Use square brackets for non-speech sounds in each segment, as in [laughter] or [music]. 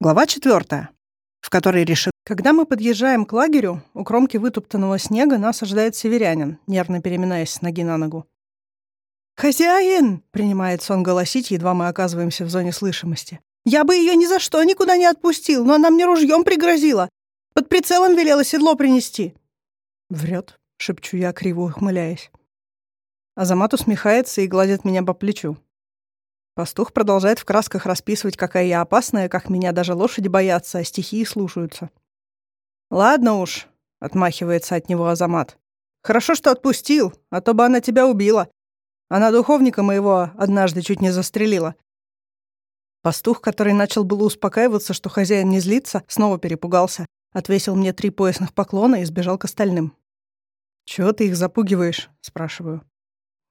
Глава четвертая, в которой решит... Когда мы подъезжаем к лагерю, у кромки вытоптанного снега нас ожидает северянин, нервно переминаясь с ноги на ногу. «Хозяин!» — принимается он голосить, едва мы оказываемся в зоне слышимости. «Я бы ее ни за что никуда не отпустил, но она мне ружьем пригрозила. Под прицелом велела седло принести». «Врет», — шепчу я, криво ухмыляясь. Азамат усмехается и гладит меня по плечу. Пастух продолжает в красках расписывать, какая я опасная, как меня даже лошади боятся, а стихии слушаются. «Ладно уж», — отмахивается от него Азамат. «Хорошо, что отпустил, а то бы она тебя убила. Она духовника моего однажды чуть не застрелила». Пастух, который начал было успокаиваться, что хозяин не злится, снова перепугался, отвесил мне три поясных поклона и сбежал к остальным. «Чего ты их запугиваешь?» — спрашиваю.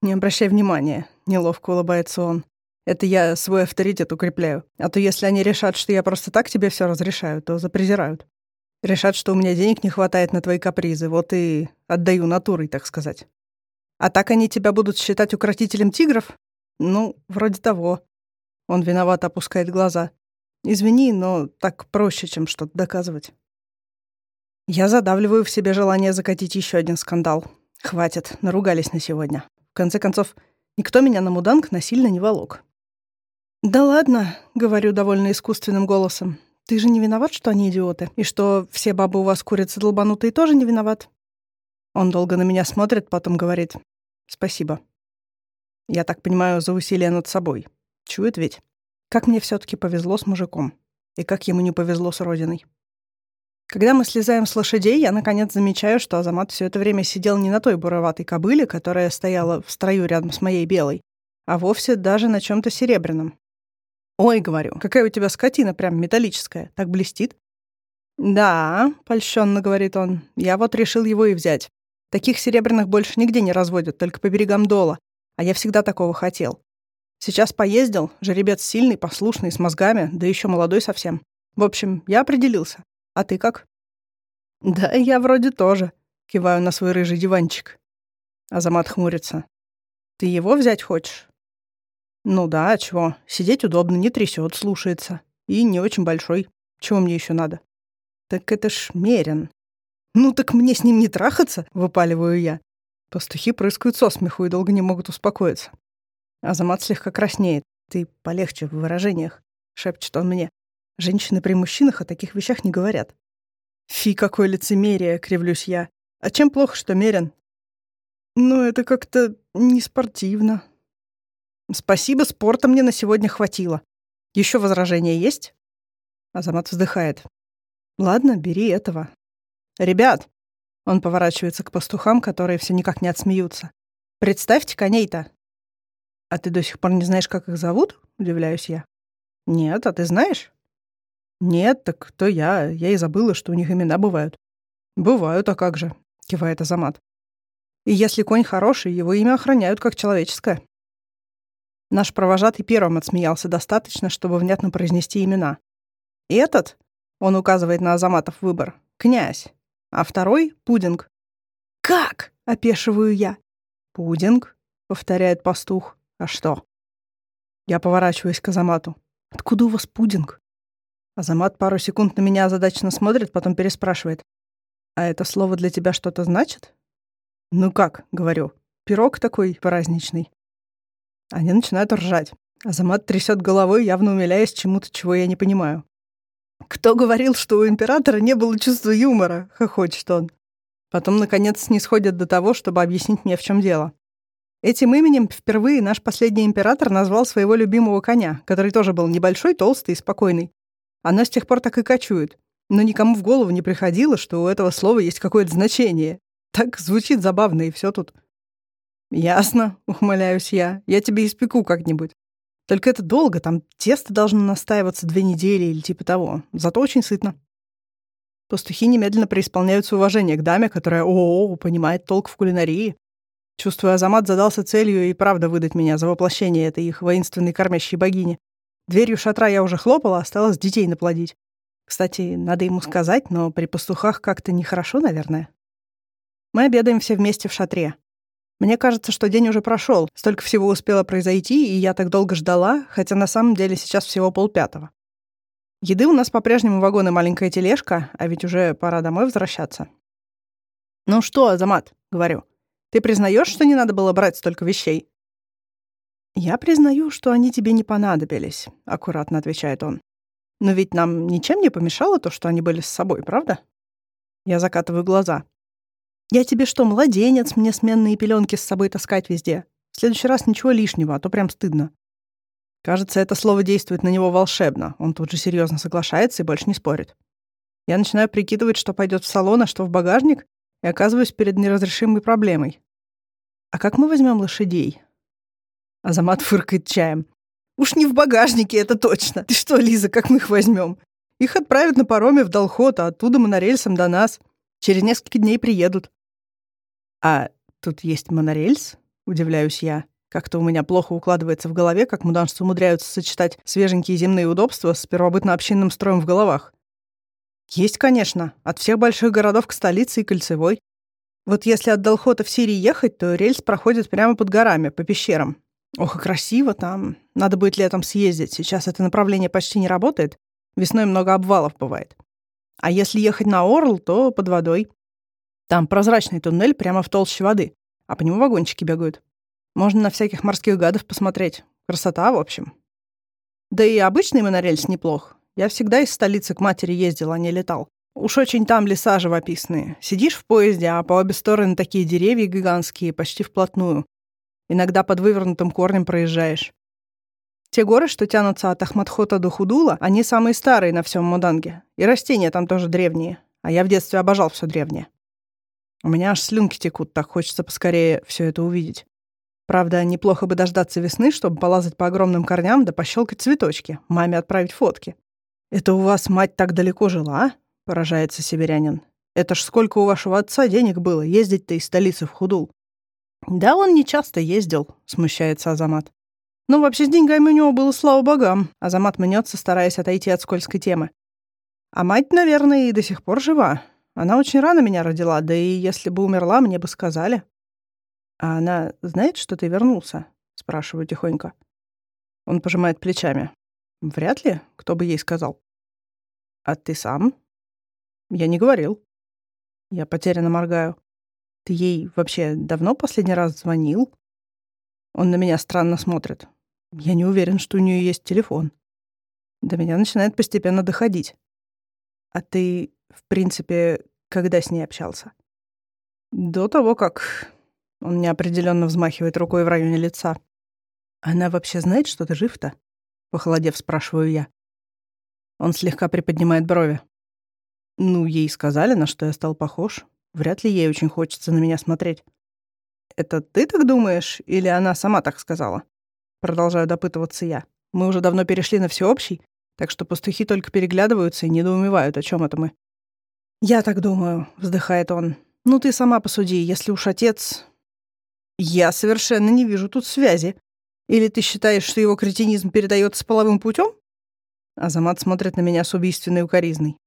«Не обращай внимания», — неловко улыбается он. Это я свой авторитет укрепляю. А то если они решат, что я просто так тебе все разрешаю, то запрезирают. Решат, что у меня денег не хватает на твои капризы, вот и отдаю натурой, так сказать. А так они тебя будут считать укротителем тигров? Ну, вроде того. Он виновато опускает глаза. Извини, но так проще, чем что-то доказывать. Я задавливаю в себе желание закатить еще один скандал. Хватит, наругались на сегодня. В конце концов, никто меня на муданг насильно не волок. «Да ладно», — говорю довольно искусственным голосом. «Ты же не виноват, что они идиоты? И что все бабы у вас курицы долбанутые тоже не виноват?» Он долго на меня смотрит, потом говорит «Спасибо». Я так понимаю, за усилия над собой. Чует ведь? Как мне все таки повезло с мужиком. И как ему не повезло с родиной. Когда мы слезаем с лошадей, я наконец замечаю, что Азамат все это время сидел не на той буроватой кобыле, которая стояла в строю рядом с моей белой, а вовсе даже на чем то серебряном. «Ой, — говорю, — какая у тебя скотина прям металлическая, так блестит». «Да», — польщенно говорит он, — «я вот решил его и взять. Таких серебряных больше нигде не разводят, только по берегам Дола, а я всегда такого хотел. Сейчас поездил, жеребец сильный, послушный, с мозгами, да еще молодой совсем. В общем, я определился. А ты как?» «Да, я вроде тоже», — киваю на свой рыжий диванчик. Азамат хмурится. «Ты его взять хочешь?» Ну да, а чего? Сидеть удобно, не трясет, слушается. И не очень большой. Чего мне еще надо? Так это ж Мерин. Ну так мне с ним не трахаться, выпаливаю я. Пастухи прыскают со смеху и долго не могут успокоиться. Азамат слегка краснеет. Ты полегче в выражениях, шепчет он мне. Женщины при мужчинах о таких вещах не говорят. Фи, какое лицемерие, кривлюсь я. А чем плохо, что Мерин? Ну, это как-то не спортивно, Спасибо, спорта мне на сегодня хватило. Еще возражения есть? Азамат вздыхает. Ладно, бери этого. Ребят, он поворачивается к пастухам, которые все никак не отсмеются. Представьте коней-то. А ты до сих пор не знаешь, как их зовут? Удивляюсь я. Нет, а ты знаешь? Нет, так кто я? Я и забыла, что у них имена бывают. Бывают, а как же? Кивает Азамат. И если конь хороший, его имя охраняют как человеческое. Наш провожатый первым отсмеялся достаточно, чтобы внятно произнести имена. «Этот?» — он указывает на Азаматов выбор. «Князь. А второй — Пудинг». «Как?» — опешиваю я. «Пудинг?» — повторяет пастух. «А что?» Я поворачиваюсь к Азамату. «Откуда у вас пудинг?» Азамат пару секунд на меня озадаченно смотрит, потом переспрашивает. «А это слово для тебя что-то значит?» «Ну как?» — говорю. «Пирог такой праздничный». Они начинают ржать. Азамат трясет головой, явно умиляясь чему-то, чего я не понимаю. «Кто говорил, что у императора не было чувства юмора?» — хохочет он. Потом, наконец, не сходят до того, чтобы объяснить мне, в чем дело. Этим именем впервые наш последний император назвал своего любимого коня, который тоже был небольшой, толстый и спокойный. Она с тех пор так и кочует. Но никому в голову не приходило, что у этого слова есть какое-то значение. Так звучит забавно, и все тут. «Ясно», [laughs] — ухмыляюсь я. «Я тебе испеку как-нибудь. Только это долго, там тесто должно настаиваться две недели или типа того. Зато очень сытно». Пастухи немедленно преисполняются уважение к даме, которая о, -о, -о понимает толк в кулинарии. Чувствую, Азамат задался целью и правда выдать меня за воплощение этой их воинственной кормящей богини. Дверью шатра я уже хлопала, осталось детей наплодить. Кстати, надо ему сказать, но при пастухах как-то нехорошо, наверное. Мы обедаем все вместе в шатре. Мне кажется, что день уже прошел, столько всего успело произойти, и я так долго ждала, хотя на самом деле сейчас всего полпятого. Еды у нас по-прежнему вагон и маленькая тележка, а ведь уже пора домой возвращаться. «Ну что, Азамат?» — говорю. «Ты признаешь, что не надо было брать столько вещей?» «Я признаю, что они тебе не понадобились», — аккуратно отвечает он. «Но ведь нам ничем не помешало то, что они были с собой, правда?» Я закатываю глаза. «Я тебе что, младенец, мне сменные пеленки с собой таскать везде? В следующий раз ничего лишнего, а то прям стыдно». Кажется, это слово действует на него волшебно. Он тут же серьезно соглашается и больше не спорит. Я начинаю прикидывать, что пойдет в салон, а что в багажник, и оказываюсь перед неразрешимой проблемой. А как мы возьмем лошадей? Азамат фыркает чаем. Уж не в багажнике, это точно. Ты что, Лиза, как мы их возьмем? Их отправят на пароме в Долхот, а оттуда монорельсом до нас. Через несколько дней приедут. А тут есть монорельс? Удивляюсь я. Как-то у меня плохо укладывается в голове, как муданцы умудряются сочетать свеженькие земные удобства с первобытно-общинным строем в головах. Есть, конечно, от всех больших городов к столице и кольцевой. Вот если от Долхота в Сирии ехать, то рельс проходит прямо под горами, по пещерам. Ох, и красиво там. Надо будет летом съездить. Сейчас это направление почти не работает. Весной много обвалов бывает. А если ехать на Орл, то под водой. Там прозрачный туннель прямо в толще воды, а по нему вагончики бегают. Можно на всяких морских гадов посмотреть. Красота, в общем. Да и обычный монорельс неплох. Я всегда из столицы к матери ездил, а не летал. Уж очень там леса живописные. Сидишь в поезде, а по обе стороны такие деревья гигантские, почти вплотную. Иногда под вывернутым корнем проезжаешь. Те горы, что тянутся от Ахматхота до Худула, они самые старые на всем Муданге. И растения там тоже древние. А я в детстве обожал все древнее. У меня аж слюнки текут, так хочется поскорее все это увидеть. Правда, неплохо бы дождаться весны, чтобы полазать по огромным корням да пощелкать цветочки, маме отправить фотки. «Это у вас мать так далеко жила?» — поражается северянин. «Это ж сколько у вашего отца денег было ездить-то из столицы в Худул?» «Да он не часто ездил», — смущается Азамат. «Но вообще с деньгами у него было слава богам». Азамат мнется, стараясь отойти от скользкой темы. «А мать, наверное, и до сих пор жива. Она очень рано меня родила, да и если бы умерла, мне бы сказали». «А она знает, что ты вернулся?» — спрашиваю тихонько. Он пожимает плечами. «Вряд ли. Кто бы ей сказал?» «А ты сам?» «Я не говорил». Я потерянно моргаю. «Ты ей вообще давно последний раз звонил?» Он на меня странно смотрит. Я не уверен, что у нее есть телефон. До меня начинает постепенно доходить. «А ты, в принципе, когда с ней общался?» «До того, как он неопределенно взмахивает рукой в районе лица. «Она вообще знает, что ты жив-то?» Похолодев, спрашиваю я. Он слегка приподнимает брови. «Ну, ей сказали, на что я стал похож. Вряд ли ей очень хочется на меня смотреть». «Это ты так думаешь, или она сама так сказала?» Продолжаю допытываться я. Мы уже давно перешли на всеобщий, так что пастухи только переглядываются и недоумевают, о чем это мы. «Я так думаю», — вздыхает он. «Ну ты сама посуди, если уж отец я совершенно не вижу тут связи. Или ты считаешь, что его кретинизм передается половым путем? Азамат смотрит на меня с убийственной укоризной.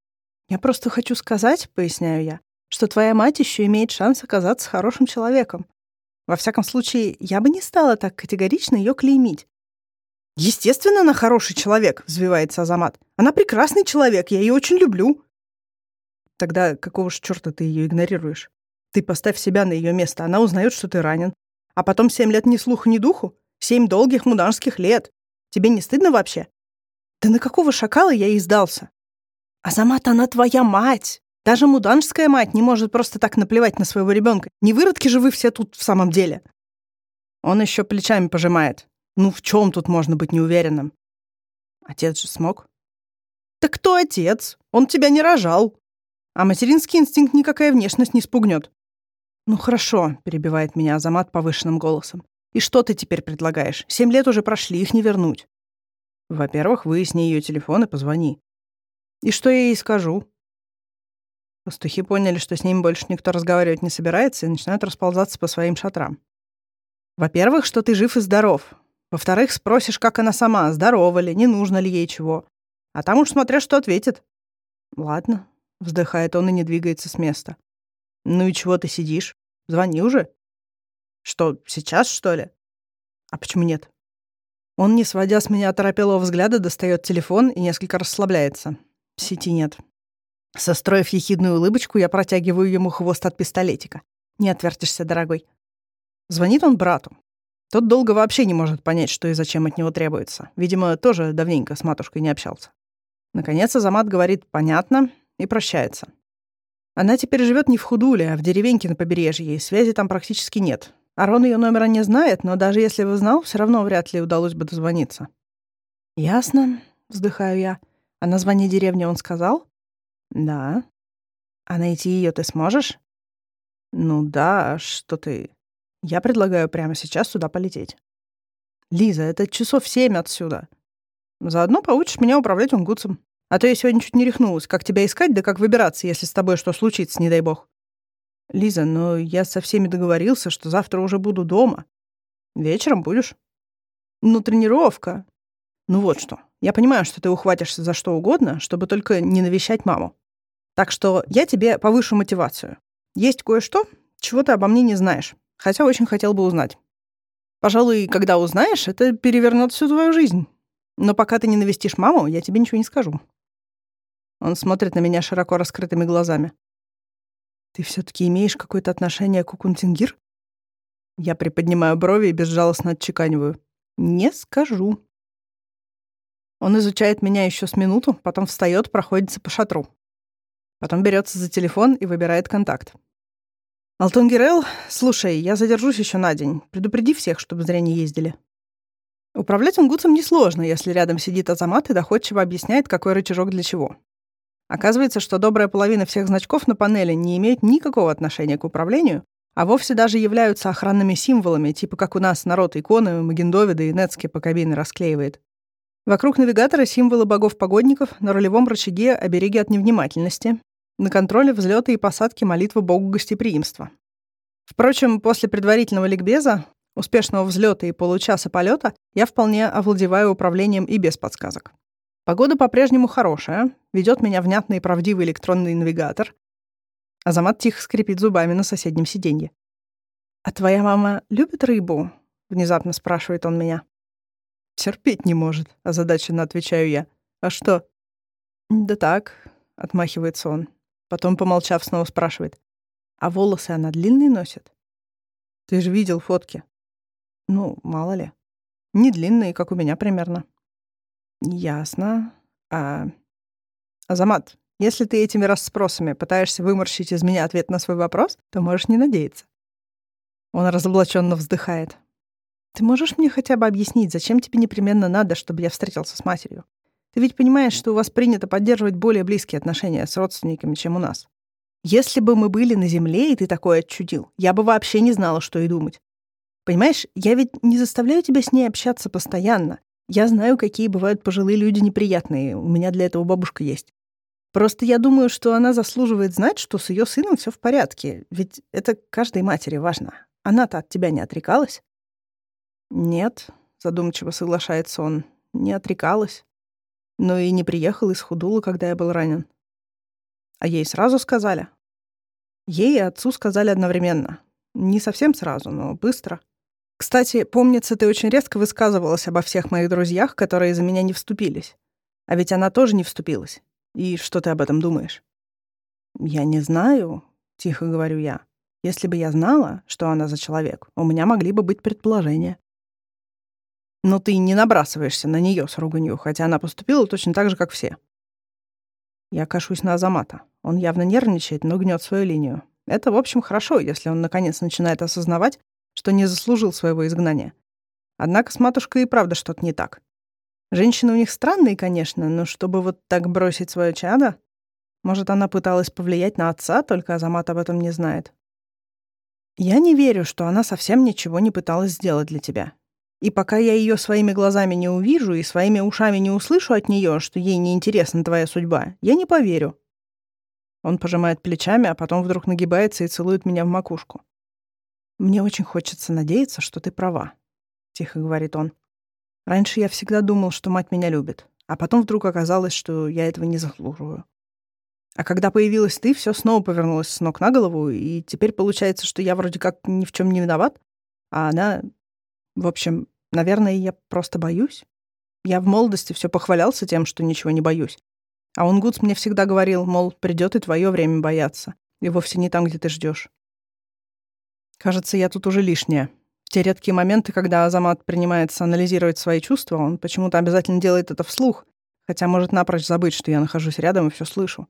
Я просто хочу сказать, поясняю я, что твоя мать еще имеет шанс оказаться хорошим человеком. Во всяком случае, я бы не стала так категорично ее клеймить. Естественно, она хороший человек, взвивается Азамат. Она прекрасный человек, я ее очень люблю. Тогда какого ж черта ты ее игнорируешь? Ты поставь себя на ее место, она узнает, что ты ранен. А потом семь лет ни слуху, ни духу? Семь долгих муданских лет. Тебе не стыдно вообще? Да на какого шакала я ей сдался? А сама-то она твоя мать. Даже муданская мать не может просто так наплевать на своего ребенка. Не выродки же вы все тут в самом деле. Он еще плечами пожимает. Ну в чем тут можно быть неуверенным? Отец же смог. Так кто отец? Он тебя не рожал. А материнский инстинкт никакая внешность не спугнет. «Ну хорошо», — перебивает меня Азамат повышенным голосом. «И что ты теперь предлагаешь? Семь лет уже прошли, их не вернуть». «Во-первых, выясни ее телефон и позвони». «И что я ей скажу?» Пастухи поняли, что с ними больше никто разговаривать не собирается, и начинают расползаться по своим шатрам. «Во-первых, что ты жив и здоров. Во-вторых, спросишь, как она сама, здорова ли, не нужно ли ей чего. А там уж смотря что ответит». «Ладно», — вздыхает он и не двигается с места. Ну и чего ты сидишь? Звони уже. Что, сейчас, что ли? А почему нет? Он, не сводя с меня оторопелого взгляда, достает телефон и несколько расслабляется. Сети нет. Состроив ехидную улыбочку, я протягиваю ему хвост от пистолетика. Не отвертишься, дорогой. Звонит он брату. Тот долго вообще не может понять, что и зачем от него требуется. Видимо, тоже давненько с матушкой не общался. Наконец Азамат говорит «понятно» и прощается. Она теперь живет не в Худуле, а в деревеньке на побережье, и связи там практически нет. Арон ее номера не знает, но даже если бы знал, все равно вряд ли удалось бы дозвониться. «Ясно», — вздыхаю я. «А название деревни он сказал?» «Да». «А найти ее ты сможешь?» «Ну да, а что ты...» «Я предлагаю прямо сейчас туда полететь». «Лиза, это часов семь отсюда. Заодно получишь меня управлять унгутцем. А то я сегодня чуть не рехнулась. Как тебя искать, да как выбираться, если с тобой что случится, не дай бог. Лиза, но я со всеми договорился, что завтра уже буду дома. Вечером будешь? Ну, тренировка. Ну вот что. Я понимаю, что ты ухватишься за что угодно, чтобы только не навещать маму. Так что я тебе повышу мотивацию. Есть кое-что, чего ты обо мне не знаешь, хотя очень хотел бы узнать. Пожалуй, когда узнаешь, это перевернет всю твою жизнь. Но пока ты не навестишь маму, я тебе ничего не скажу. Он смотрит на меня широко раскрытыми глазами. «Ты все таки имеешь какое-то отношение к Укунтингир?» Я приподнимаю брови и безжалостно отчеканиваю. «Не скажу». Он изучает меня еще с минуту, потом встает, проходится по шатру. Потом берется за телефон и выбирает контакт. «Алтунгирел, слушай, я задержусь еще на день. Предупреди всех, чтобы зря не ездили». Управлять унгутцем несложно, если рядом сидит Азамат и доходчиво объясняет, какой рычажок для чего. Оказывается, что добрая половина всех значков на панели не имеет никакого отношения к управлению, а вовсе даже являются охранными символами, типа как у нас народ иконы, Магендовида и Нецки по кабине расклеивает. Вокруг навигатора символы богов-погодников, на рулевом рычаге обереги от невнимательности, на контроле взлета и посадки молитвы богу гостеприимства. Впрочем, после предварительного ликбеза, успешного взлета и получаса полета я вполне овладеваю управлением и без подсказок. Погода по-прежнему хорошая, ведет меня внятный и правдивый электронный навигатор. Азамат тихо скрипит зубами на соседнем сиденье. «А твоя мама любит рыбу?» — внезапно спрашивает он меня. «Терпеть не может», — озадаченно отвечаю я. «А что?» «Да так», — отмахивается он. Потом, помолчав, снова спрашивает. «А волосы она длинные носит?» «Ты же видел фотки». «Ну, мало ли. Не длинные, как у меня примерно». Ясно. А... Азамат, если ты этими расспросами пытаешься выморщить из меня ответ на свой вопрос, то можешь не надеяться. Он разоблаченно вздыхает. Ты можешь мне хотя бы объяснить, зачем тебе непременно надо, чтобы я встретился с матерью? Ты ведь понимаешь, что у вас принято поддерживать более близкие отношения с родственниками, чем у нас. Если бы мы были на земле, и ты такое отчудил, я бы вообще не знала, что и думать. Понимаешь, я ведь не заставляю тебя с ней общаться постоянно. Я знаю, какие бывают пожилые люди неприятные. У меня для этого бабушка есть. Просто я думаю, что она заслуживает знать, что с ее сыном все в порядке. Ведь это каждой матери важно. Она-то от тебя не отрекалась? Нет, задумчиво соглашается он. Не отрекалась. Но и не приехала из Худула, когда я был ранен. А ей сразу сказали? Ей и отцу сказали одновременно. Не совсем сразу, но быстро. Кстати, помнится, ты очень резко высказывалась обо всех моих друзьях, которые за меня не вступились. А ведь она тоже не вступилась. И что ты об этом думаешь? Я не знаю, тихо говорю я. Если бы я знала, что она за человек, у меня могли бы быть предположения. Но ты не набрасываешься на нее с руганью, хотя она поступила точно так же, как все. Я кашусь на Азамата. Он явно нервничает, но гнет свою линию. Это, в общем, хорошо, если он наконец начинает осознавать, что не заслужил своего изгнания. Однако с матушкой и правда что-то не так. Женщины у них странные, конечно, но чтобы вот так бросить свое чадо... Может, она пыталась повлиять на отца, только Азамат об этом не знает. Я не верю, что она совсем ничего не пыталась сделать для тебя. И пока я ее своими глазами не увижу и своими ушами не услышу от нее, что ей не интересна твоя судьба, я не поверю. Он пожимает плечами, а потом вдруг нагибается и целует меня в макушку. «Мне очень хочется надеяться, что ты права», — тихо говорит он. «Раньше я всегда думал, что мать меня любит, а потом вдруг оказалось, что я этого не заслуживаю. А когда появилась ты, все снова повернулось с ног на голову, и теперь получается, что я вроде как ни в чем не виноват, а она... В общем, Наверное, я просто боюсь. Я в молодости все похвалялся тем, что ничего не боюсь. А он Гудс мне всегда говорил, мол, придет и твое время бояться. И вовсе не там, где ты ждешь. Кажется, я тут уже лишняя. В те редкие моменты, когда Азамат принимается анализировать свои чувства, он почему-то обязательно делает это вслух, хотя может напрочь забыть, что я нахожусь рядом и все слышу.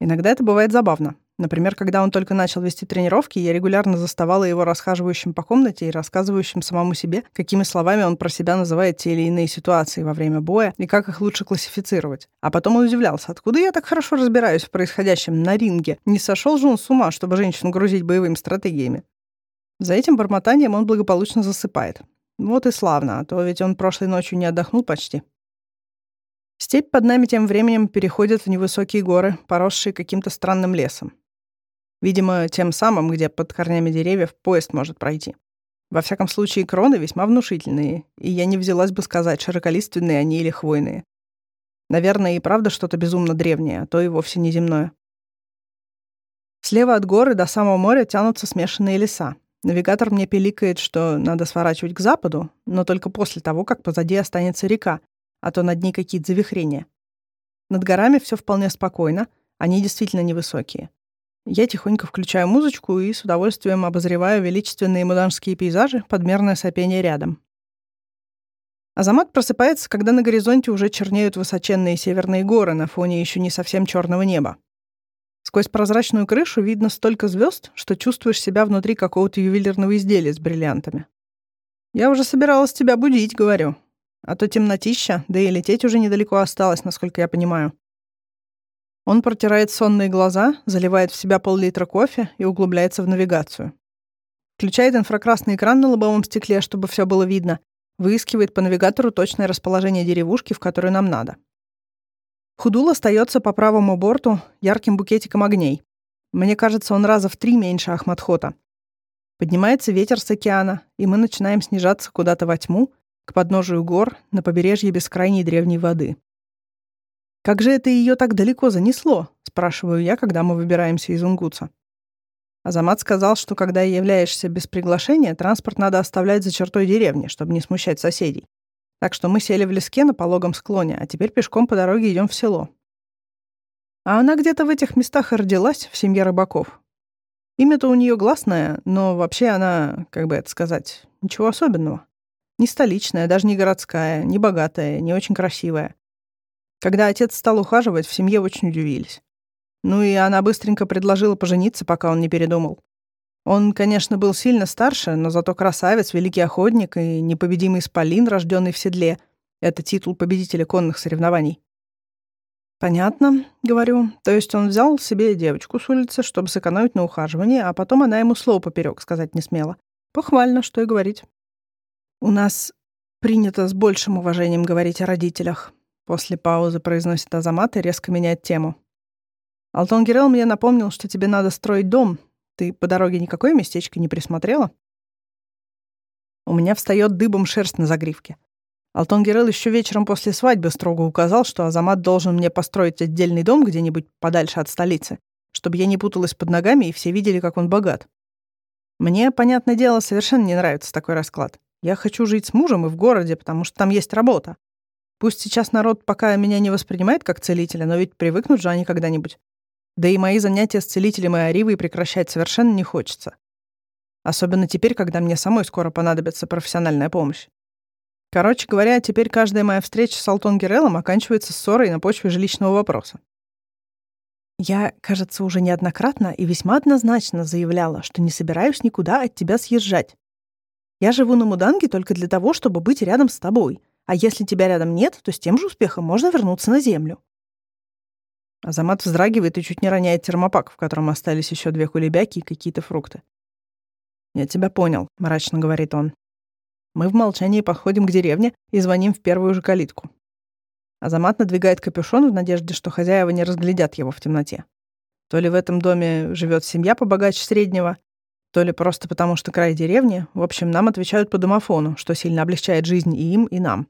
Иногда это бывает забавно. Например, когда он только начал вести тренировки, я регулярно заставала его расхаживающим по комнате и рассказывающим самому себе, какими словами он про себя называет те или иные ситуации во время боя и как их лучше классифицировать. А потом он удивлялся, откуда я так хорошо разбираюсь в происходящем на ринге. Не сошел же он с ума, чтобы женщину грузить боевыми стратегиями. За этим бормотанием он благополучно засыпает. Вот и славно, а то ведь он прошлой ночью не отдохнул почти. Степь под нами тем временем переходит в невысокие горы, поросшие каким-то странным лесом. Видимо, тем самым, где под корнями деревьев поезд может пройти. Во всяком случае, кроны весьма внушительные, и я не взялась бы сказать, широколиственные они или хвойные. Наверное, и правда что-то безумно древнее, а то и вовсе не земное. Слева от горы до самого моря тянутся смешанные леса. Навигатор мне пиликает, что надо сворачивать к западу, но только после того, как позади останется река, а то над ней какие-то завихрения. Над горами все вполне спокойно, они действительно невысокие. Я тихонько включаю музычку и с удовольствием обозреваю величественные муданские пейзажи, подмерное сопение рядом. Азамат просыпается, когда на горизонте уже чернеют высоченные северные горы на фоне еще не совсем черного неба. Сквозь прозрачную крышу видно столько звезд, что чувствуешь себя внутри какого-то ювелирного изделия с бриллиантами. «Я уже собиралась тебя будить», — говорю. «А то темнотища, да и лететь уже недалеко осталось, насколько я понимаю». Он протирает сонные глаза, заливает в себя пол-литра кофе и углубляется в навигацию. Включает инфракрасный экран на лобовом стекле, чтобы все было видно. Выискивает по навигатору точное расположение деревушки, в которую нам надо. Худул остается по правому борту ярким букетиком огней. Мне кажется, он раза в три меньше Ахмадхота. Поднимается ветер с океана, и мы начинаем снижаться куда-то во тьму, к подножию гор, на побережье бескрайней древней воды. «Как же это ее так далеко занесло?» — спрашиваю я, когда мы выбираемся из Унгутса. Азамат сказал, что когда являешься без приглашения, транспорт надо оставлять за чертой деревни, чтобы не смущать соседей. Так что мы сели в леске на пологом склоне, а теперь пешком по дороге идем в село. А она где-то в этих местах и родилась, в семье рыбаков. Имя-то у нее гласное, но вообще она, как бы это сказать, ничего особенного. Не столичная, даже не городская, не богатая, не очень красивая. Когда отец стал ухаживать, в семье очень удивились. Ну и она быстренько предложила пожениться, пока он не передумал. Он, конечно, был сильно старше, но зато красавец, великий охотник и непобедимый исполин, рожденный в седле. Это титул победителя конных соревнований. «Понятно», — говорю. То есть он взял себе девочку с улицы, чтобы сэкономить на ухаживании, а потом она ему слово поперек сказать не смела. Похвально, что и говорить. «У нас принято с большим уважением говорить о родителях», После паузы произносит Азамат и резко меняет тему. «Алтон Гирел мне напомнил, что тебе надо строить дом. Ты по дороге никакое местечко не присмотрела?» У меня встает дыбом шерсть на загривке. Алтон Гирел еще вечером после свадьбы строго указал, что Азамат должен мне построить отдельный дом где-нибудь подальше от столицы, чтобы я не путалась под ногами и все видели, как он богат. Мне, понятное дело, совершенно не нравится такой расклад. Я хочу жить с мужем и в городе, потому что там есть работа. Пусть сейчас народ пока меня не воспринимает как целителя, но ведь привыкнут же они когда-нибудь. Да и мои занятия с целителем и Аривой прекращать совершенно не хочется. Особенно теперь, когда мне самой скоро понадобится профессиональная помощь. Короче говоря, теперь каждая моя встреча с Алтон Герелом оканчивается ссорой на почве жилищного вопроса. Я, кажется, уже неоднократно и весьма однозначно заявляла, что не собираюсь никуда от тебя съезжать. Я живу на Муданге только для того, чтобы быть рядом с тобой — а если тебя рядом нет, то с тем же успехом можно вернуться на Землю. Азамат вздрагивает и чуть не роняет термопак, в котором остались еще две кулебяки и какие-то фрукты. «Я тебя понял», — мрачно говорит он. Мы в молчании подходим к деревне и звоним в первую же калитку. Азамат надвигает капюшон в надежде, что хозяева не разглядят его в темноте. То ли в этом доме живет семья побогаче среднего, то ли просто потому, что край деревни. В общем, нам отвечают по домофону, что сильно облегчает жизнь и им, и нам.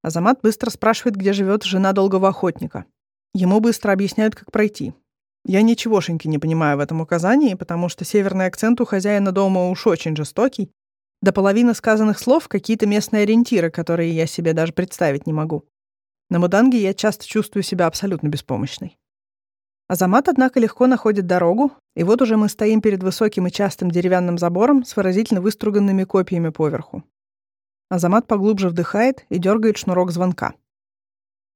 Азамат быстро спрашивает, где живет жена долгого охотника. Ему быстро объясняют, как пройти. Я ничегошеньки не понимаю в этом указании, потому что северный акцент у хозяина дома уж очень жестокий, До половины сказанных слов какие-то местные ориентиры, которые я себе даже представить не могу. На Муданге я часто чувствую себя абсолютно беспомощной. Азамат, однако, легко находит дорогу, и вот уже мы стоим перед высоким и частым деревянным забором с выразительно выструганными копьями поверху. Азамат поглубже вдыхает и дергает шнурок звонка —